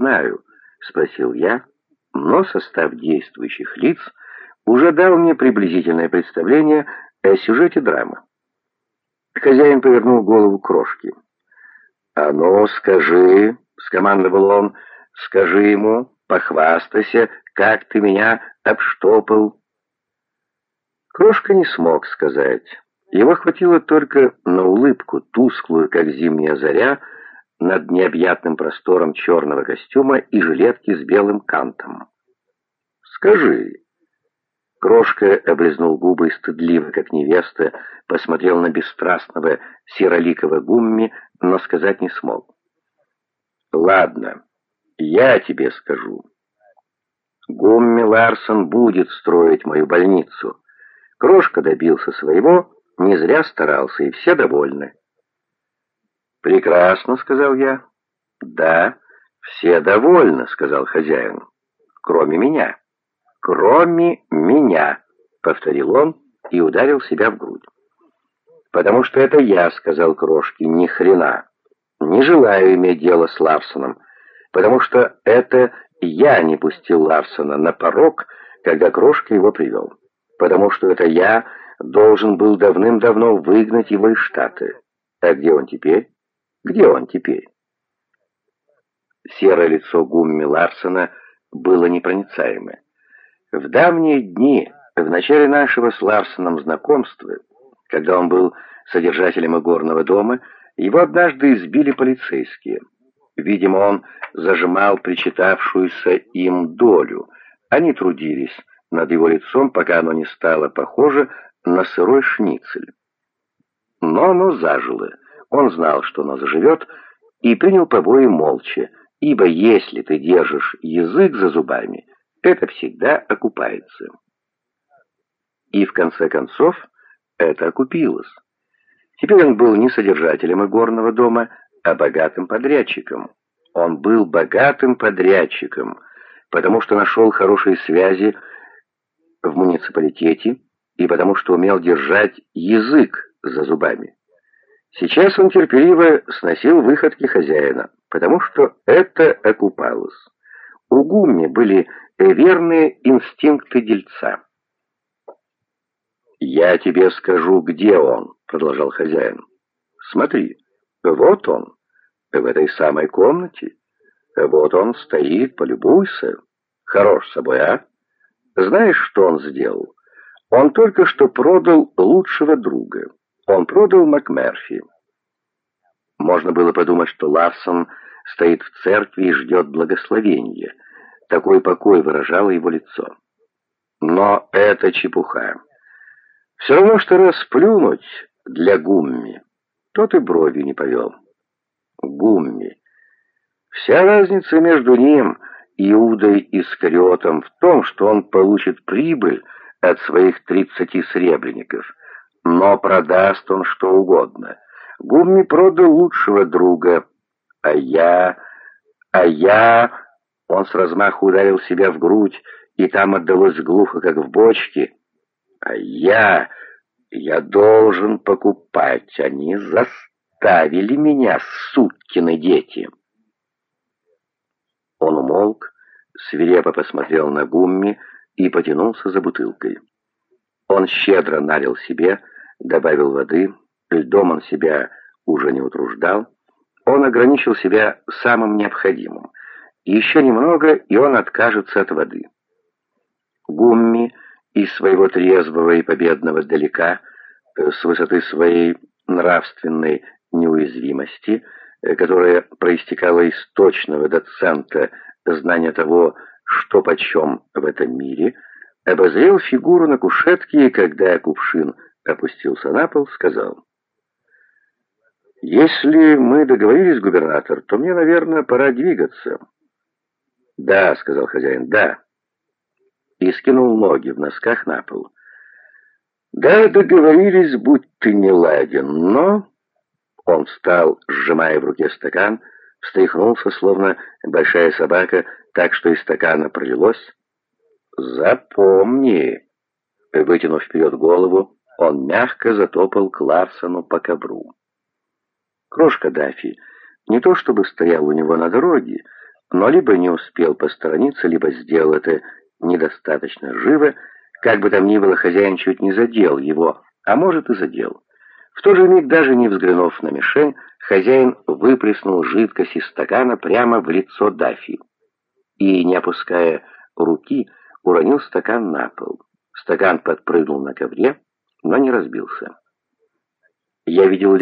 знаю?» — спросил я, но состав действующих лиц уже дал мне приблизительное представление о сюжете драмы. Хозяин повернул голову крошки. «А ну, скажи», — скомандовал он, — «скажи ему, похвастайся, как ты меня обштопал». Крошка не смог сказать. Его хватило только на улыбку, тусклую, как зимняя заря, над необъятным простором черного костюма и жилетки с белым кантом. «Скажи». Крошка облизнул губы и стыдливо, как невеста, посмотрел на бесстрастного сероликого гумми, но сказать не смог. «Ладно, я тебе скажу. Гумми Ларсон будет строить мою больницу. Крошка добился своего, не зря старался, и все довольны». «Прекрасно», — сказал я. «Да, все довольны», — сказал хозяин, — «кроме меня». «Кроме меня», — повторил он и ударил себя в грудь. «Потому что это я», — сказал Крошки, — «ни хрена. Не желаю иметь дело с Ларсоном, потому что это я не пустил Ларсона на порог, когда Крошка его привел. Потому что это я должен был давным-давно выгнать его из штата. А где он теперь? Где он теперь?» Серое лицо Гумми Ларсона было непроницаемое. В давние дни, в начале нашего с Ларсоном знакомства, когда он был содержателем игорного дома, его однажды избили полицейские. Видимо, он зажимал причитавшуюся им долю. Они трудились над его лицом, пока оно не стало похоже на сырой шницель. Но оно зажило. Он знал, что оно заживет, и принял побои молча, ибо если ты держишь язык за зубами, это всегда окупается. И в конце концов это окупилось. Теперь он был не содержателем игорного дома, а богатым подрядчиком. Он был богатым подрядчиком, потому что нашел хорошие связи в муниципалитете и потому что умел держать язык за зубами. Сейчас он терпеливо сносил выходки хозяина, потому что это окупалось. У Гумми были верные инстинкты дельца. «Я тебе скажу, где он», — продолжал хозяин. «Смотри, вот он, в этой самой комнате. Вот он стоит, полюбуйся. Хорош собой, а? Знаешь, что он сделал? Он только что продал лучшего друга. Он продал МакМерфи. Можно было подумать, что Ларсон стоит в церкви и ждет благословения — такой покой выражало его лицо. Но это чепуха. Все равно, что расплюнуть для Гумми. Тот и бровью не повел. Гумми. Вся разница между ним, Иудой и Искариотом, в том, что он получит прибыль от своих тридцати сребреников. Но продаст он что угодно. Гумми продал лучшего друга, а я... а я... Он с размаху ударил себя в грудь, и там отдалось глухо, как в бочке. А я... я должен покупать. Они заставили меня, сукины дети. Он умолк, свирепо посмотрел на Гумми и потянулся за бутылкой. Он щедро налил себе, добавил воды, льдом он себя уже не утруждал. Он ограничил себя самым необходимым — еще немного, и он откажется от воды. Гумми из своего трезвого и победного далека, э, с высоты своей нравственной неуязвимости, э, которая проистекала из точного доцента знания того, что почем в этом мире, обозрел фигуру на кушетке, и когда кувшин опустился на пол, сказал, «Если мы договорились, губернатор, то мне, наверное, пора двигаться». «Да», — сказал хозяин, — «да». И скинул ноги в носках на пол. «Да, договорились, будь ты не ладен, но...» Он встал, сжимая в руке стакан, встряхнулся, словно большая собака, так что из стакана пролилось. «Запомни!» Вытянув вперед голову, он мягко затопал к Ларсону по ковру. Крошка Дафи не то чтобы стоял у него на дороге, но либо не успел посторониться, либо сделал это недостаточно живо, как бы там ни было, хозяин чуть не задел его, а может и задел. В тот же миг, даже не взглянув на мишень, хозяин выплеснул жидкость из стакана прямо в лицо Дафи и, не опуская руки, уронил стакан на пол. Стакан подпрыгнул на ковре, но не разбился. Я видел